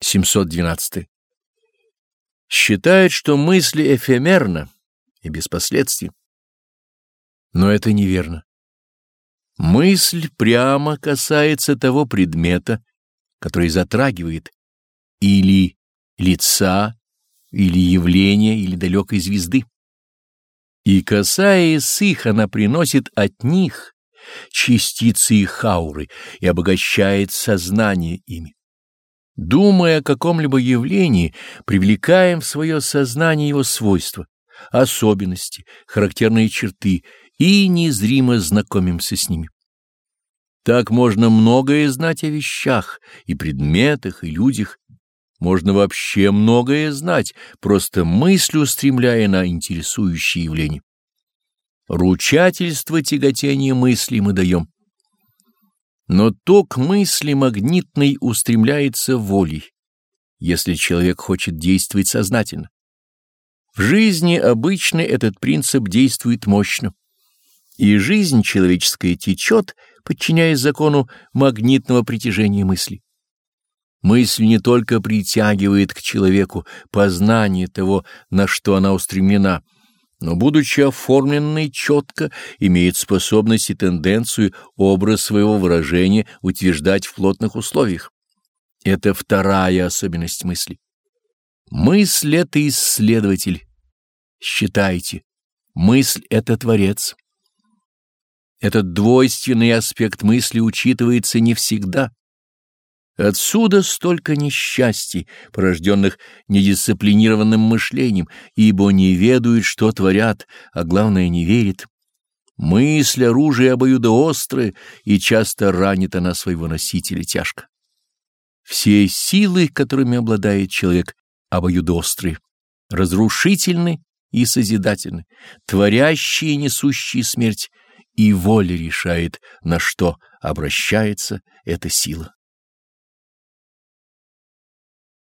712. Считает, что мысли эфемерна и без последствий. Но это неверно. Мысль прямо касается того предмета, который затрагивает, или лица, или явления, или далекой звезды. И касаясь их, она приносит от них частицы их ауры и обогащает сознание ими. Думая о каком-либо явлении, привлекаем в свое сознание его свойства, особенности, характерные черты и незримо знакомимся с ними. Так можно многое знать о вещах, и предметах, и людях. Можно вообще многое знать, просто мыслью устремляя на интересующие явления. Ручательство тяготения мысли мы даем. Но ток мысли магнитной устремляется волей, если человек хочет действовать сознательно. В жизни обычно этот принцип действует мощно, и жизнь человеческая течет, подчиняясь закону магнитного притяжения мысли. Мысль не только притягивает к человеку познание того, на что она устремлена, но, будучи оформленной четко, имеет способность и тенденцию образ своего выражения утверждать в плотных условиях. Это вторая особенность мысли. Мысль — это исследователь. Считайте, мысль — это творец. Этот двойственный аспект мысли учитывается не всегда. Отсюда столько несчастий, порожденных недисциплинированным мышлением, ибо не ведают, что творят, а главное, не верит. Мысль оружие обоюдоострое, и часто ранит она своего носителя тяжко. Все силы, которыми обладает человек, обоюдоострые, разрушительны и созидательны, творящие и несущие смерть, и воля решает, на что обращается эта сила.